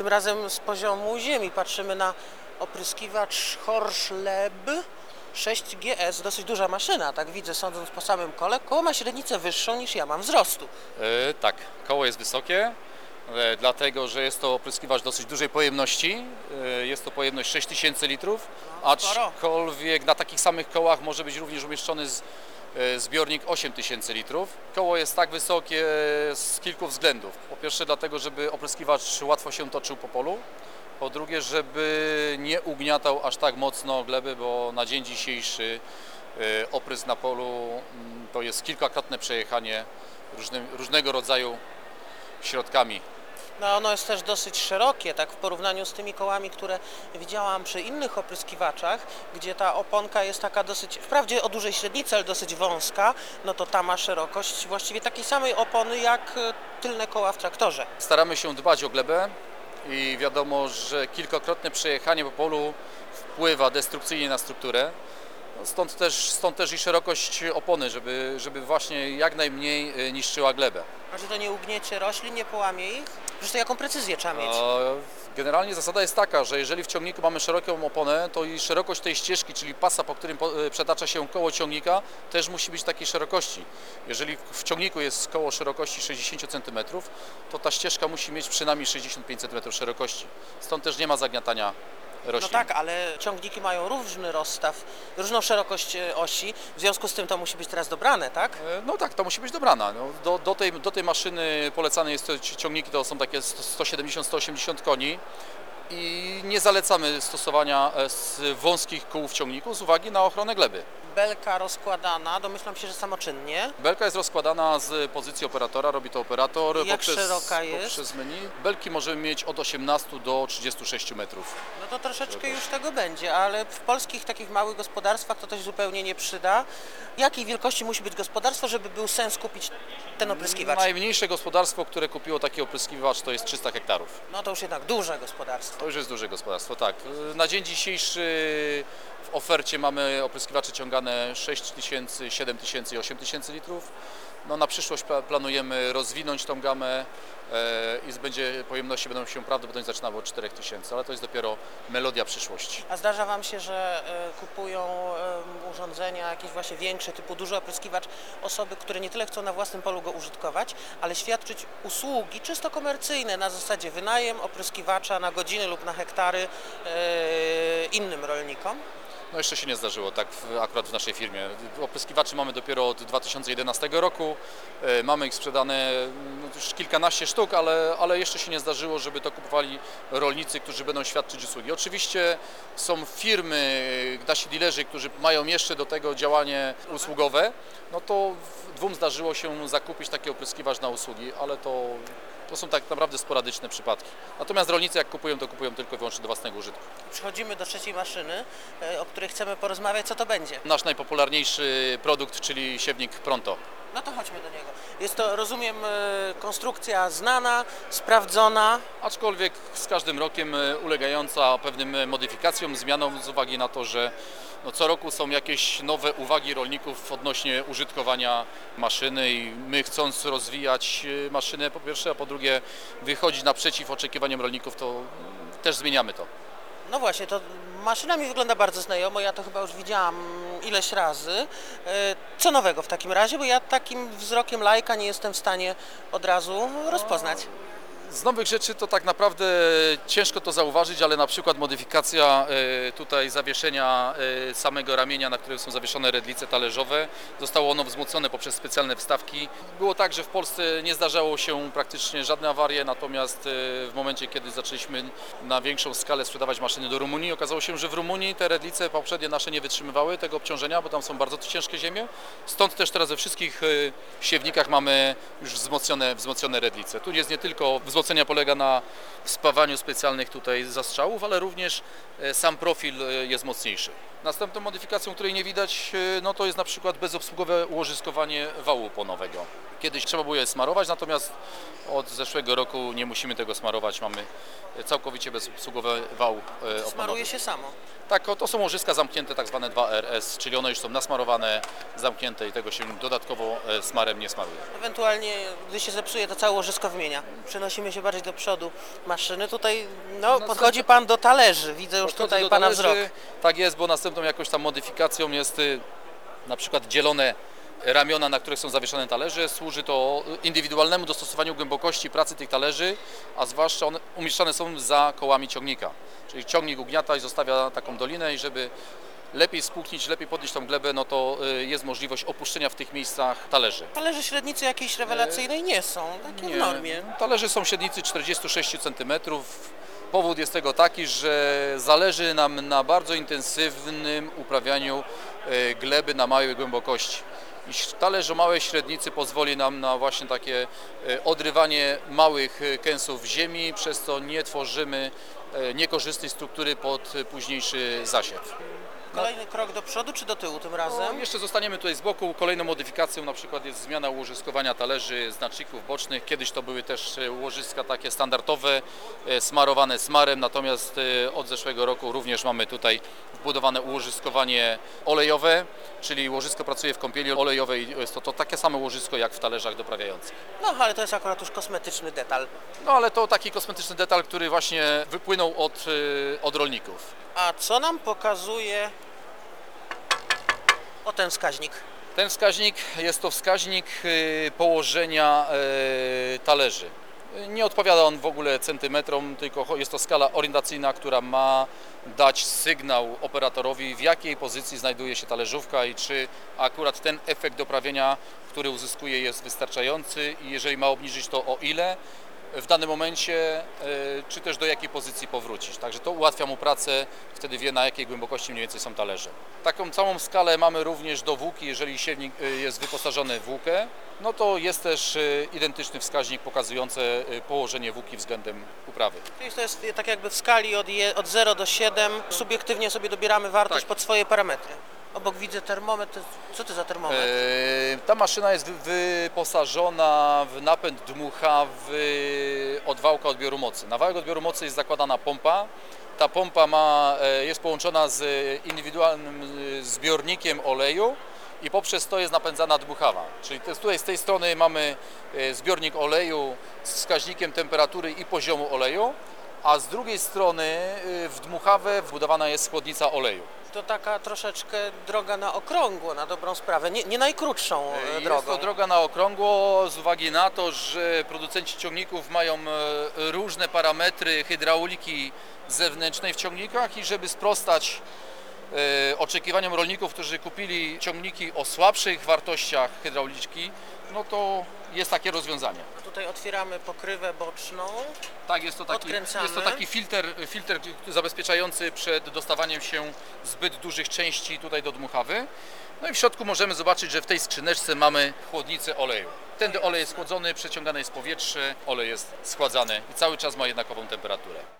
tym razem z poziomu ziemi. Patrzymy na opryskiwacz Horschleb 6GS, dosyć duża maszyna, tak widzę, sądząc po samym kole. Koło ma średnicę wyższą niż ja mam wzrostu. E, tak, koło jest wysokie, e, dlatego że jest to opryskiwacz dosyć dużej pojemności. E, jest to pojemność 6000 litrów, No, aczkolwiek na takich samych kołach może być również umieszczony z, zbiornik 8000 litrów. Koło jest tak wysokie z kilku względów. Po pierwsze dlatego, żeby opryskiwacz łatwo się toczył po polu. Po drugie, żeby nie ugniatał aż tak mocno gleby, bo na dzień dzisiejszy e, oprysk na polu mm, to jest kilkakrotne przejechanie różnym, różnego rodzaju środkami. No ono jest też dosyć szerokie, tak w porównaniu z tymi kołami, które widziałam przy innych opryskiwaczach, gdzie ta oponka jest taka dosyć, wprawdzie o dużej średnicy, ale dosyć wąska, no to ta ma szerokość właściwie takiej samej opony jak e, tylne koła w traktorze. Staramy się dbać o glebę i wiadomo, że kilkakrotne przejechanie po polu wpływa destrukcyjnie na strukturę. Stąd też, stąd też i szerokość opony, żeby, żeby właśnie jak najmniej e, niszczyła glebę. A że to nie ugniecie roślin, nie połamie ich? To jaką precyzję trzeba mieć? Generalnie zasada jest taka, że jeżeli w ciągniku mamy szeroką oponę, to i szerokość tej ścieżki, czyli pasa, po którym e, przetacza się koło ciągnika, też musi być takiej szerokości. Jeżeli w ciągniku jest koło szerokości 60 cm, to ta ścieżka musi mieć przynajmniej 65 cm szerokości. Stąd też nie ma zagniatania No roślin. tak, ale ciągniki mają różny rozstaw, różną szerokość e, osi, w związku z tym to musi być teraz dobrane, tak? E, No tak, to musi być dobrana. No, do, do, tej, do tej maszyny polecane jest to, ci ciągniki, to są takie 170-180 koni i nie zalecamy stosowania e, wąskich kół w ciągniku z uwagi na ochronę gleby. Belka rozkładana, domyślam się, że samoczynnie. Belka jest rozkładana z pozycji operatora, robi to operator I jak szeroka jest? poprzez menu. Belki możemy mieć od 18 do 36 metrów. No to troszeczkę już tego będzie, ale w polskich takich małych gospodarstwach to też zupełnie nie przyda. Jakiej wielkości musi być gospodarstwo, żeby był sens kupić ten opryskiwacz? Najmniejsze gospodarstwo, które kupiło taki opryskiwacz to jest 300 hektarów. No to już jednak duże gospodarstwo. To już jest duże gospodarstwo, tak. Na dzień dzisiejszy w ofercie mamy opryskiwacze ciągane 6 tysięcy, 7 tysięcy i 8 tysięcy litrów. No, na przyszłość pla- planujemy rozwinąć tą gamę e, i będzie, pojemności będą się prawdopodobnie zaczynały od 4 tysięcy, ale to jest dopiero melodia przyszłości. A zdarza Wam się, że e, kupują urządzenia jakieś właśnie większe, typu duży opryskiwacz, osoby, które nie tyle chcą na własnym polu go użytkować, ale świadczyć usługi czysto komercyjne na zasadzie wynajem opryskiwacza na godziny lub na hektary e, innym rolnikom? No jeszcze się nie zdarzyło tak w, akurat w naszej firmie. Opryskiwaczy mamy dopiero od 2011 roku. E, Mamy ich sprzedane no, już kilkanaście sztuk, ale, ale jeszcze się nie zdarzyło, żeby to kupowali rolnicy, którzy będą świadczyć usługi. Oczywiście są firmy, nasi dilerzy, którzy mają jeszcze do tego działanie usługowe, no to dwóm zdarzyło się zakupić taki opryskiwacz na usługi, ale to, to są tak naprawdę sporadyczne przypadki. Natomiast rolnicy jak kupują, to kupują tylko i wyłącznie do własnego użytku. Przechodzimy do trzeciej maszyny, e, o której chcemy porozmawiać. Co to będzie? Nasz najpopularniejszy produkt, czyli siewnik Pronto. No to chodźmy do niego. Jest to, rozumiem, e, konstrukcja znana, sprawdzona. Aczkolwiek z każdym rokiem e, ulegająca pewnym modyfikacjom, zmianom z uwagi na to, że no co roku są jakieś nowe uwagi rolników odnośnie użytkowania maszyny i my chcąc rozwijać e, maszynę po pierwsze, a po drugie wychodzić naprzeciw oczekiwaniom rolników, to też zmieniamy to. No właśnie, to maszyna mi wygląda bardzo znajomo, ja to chyba już widziałam ileś razy. E, Co nowego w takim razie, bo ja takim wzrokiem lajka nie jestem w stanie od razu rozpoznać. Z nowych rzeczy to tak naprawdę ciężko to zauważyć, ale na przykład modyfikacja e, tutaj zawieszenia e, samego ramienia, na którym są zawieszone redlice talerzowe, zostało ono wzmocnione poprzez specjalne wstawki. Było tak, że w Polsce nie zdarzało się praktycznie żadne awarie, natomiast e, w momencie, kiedy zaczęliśmy na większą skalę sprzedawać maszyny do Rumunii, okazało się, że w Rumunii te redlice poprzednie nasze nie wytrzymywały tego obciążenia, bo tam są bardzo ciężkie ziemie. Stąd też teraz we wszystkich siewnikach mamy już wzmocnione, wzmocnione redlice. Tu jest nie tylko wzmocnienie polega na spawaniu specjalnych tutaj zastrzałów, ale również e, sam profil e, jest mocniejszy. Następną modyfikacją, której nie widać, e, no to jest na przykład bezobsługowe ułożyskowanie wału oponowego. Kiedyś trzeba było je smarować, natomiast od zeszłego roku nie musimy tego smarować. Mamy całkowicie bezobsługowy wał oponowy. Smaruje się samo. Tak, to są łożyska zamknięte, tak zwane 2RS, czyli one już są nasmarowane, zamknięte i tego się dodatkowo smarem nie smaruje. Ewentualnie, gdy się zepsuje, to całe łożysko wymienia. Przenosimy przenieśmy się bardziej do przodu maszyny. Tutaj no, No, podchodzi Pan do talerzy. Widzę już Podchodzę tutaj do Pana talerzy. wzrok. Tak jest, bo następną jakąś tam modyfikacją jest y, na przykład dzielone ramiona, na których są zawieszone talerze. Służy to indywidualnemu dostosowaniu głębokości pracy tych talerzy, a zwłaszcza one umieszczane są za kołami ciągnika. Czyli ciągnik ugniata i zostawia taką dolinę i żeby lepiej spłuknić, lepiej podnieść tą glebę, no to y, jest możliwość opuszczenia w tych miejscach talerzy. Talerze średnicy jakiejś rewelacyjnej nie są, takie w normie. Talerze są średnicy 46 cm. Powód jest tego taki, że zależy nam na bardzo intensywnym uprawianiu e, gleby na małej głębokości. I talerz o małej średnicy pozwoli nam na właśnie takie e, odrywanie małych kęsów ziemi, przez co nie tworzymy niekorzystnej struktury pod późniejszy zasiew. Kolejny krok do przodu czy do tyłu tym No, razem? jeszcze zostaniemy tutaj z boku. Kolejną modyfikacją na przykład jest zmiana ułożyskowania talerzy znaczników bocznych. Kiedyś to były też e, łożyska takie standardowe, e, smarowane smarem, natomiast e, od zeszłego roku również mamy tutaj wbudowane ułożyskowanie olejowe, czyli łożysko pracuje w kąpieli olejowej. Jest to, to takie samo łożysko jak w talerzach doprawiających. No ale to jest akurat już kosmetyczny detal. No ale to taki kosmetyczny detal, który właśnie wypłynął od, e, od rolników. A co nam pokazuje o ten wskaźnik? Ten wskaźnik jest to wskaźnik y, położenia y, talerzy. Nie odpowiada on w ogóle centymetrom, tylko jest to skala orientacyjna, która ma dać sygnał operatorowi, w jakiej pozycji znajduje się talerzówka i czy akurat ten efekt doprawienia, który uzyskuje jest wystarczający i jeżeli ma obniżyć to o ile w danym momencie, y, czy też do jakiej pozycji powrócić. Także to ułatwia mu pracę, wtedy wie na jakiej głębokości mniej więcej są talerze. Taką całą skalę mamy również do włóki, jeżeli siewnik y, jest wyposażony w włókę, no to jest też y, identyczny wskaźnik pokazujący położenie włóki względem uprawy. Czyli to jest tak jakby w skali od, je, od 0 do 7. Subiektywnie sobie dobieramy wartość Tak. pod swoje parametry. Obok widzę termometr. Co to za termometr? E, Ta maszyna jest wy- wyposażona w napęd dmuchawy od wałka odbioru mocy. Na wałek odbioru mocy jest zakładana pompa. Ta pompa ma, e, jest połączona z indywidualnym e, zbiornikiem oleju i poprzez to jest napędzana dmuchawa. Czyli tutaj z tej strony mamy e, zbiornik oleju z wskaźnikiem temperatury i poziomu oleju, a z drugiej strony e, w dmuchawę wbudowana jest chłodnica oleju. To taka troszeczkę droga na okrągło, na dobrą sprawę. Nie, nie najkrótszą e, Jest drogą. to droga na okrągło z uwagi na to, że producenci ciągników mają e, różne parametry hydrauliki zewnętrznej w ciągnikach i żeby sprostać e, oczekiwaniom rolników, którzy kupili ciągniki o słabszych wartościach hydrauliki, no to jest takie rozwiązanie. Tutaj otwieramy pokrywę boczną. Tak, jest to taki, Odkręcamy. jest to taki filtr, filtr zabezpieczający przed dostawaniem się zbyt dużych części tutaj do dmuchawy. No i w środku możemy zobaczyć, że w tej skrzyneczce mamy chłodnicę oleju. Tędy olej jest chłodzony, przeciągane jest powietrze, olej jest schładzany i cały czas ma jednakową temperaturę.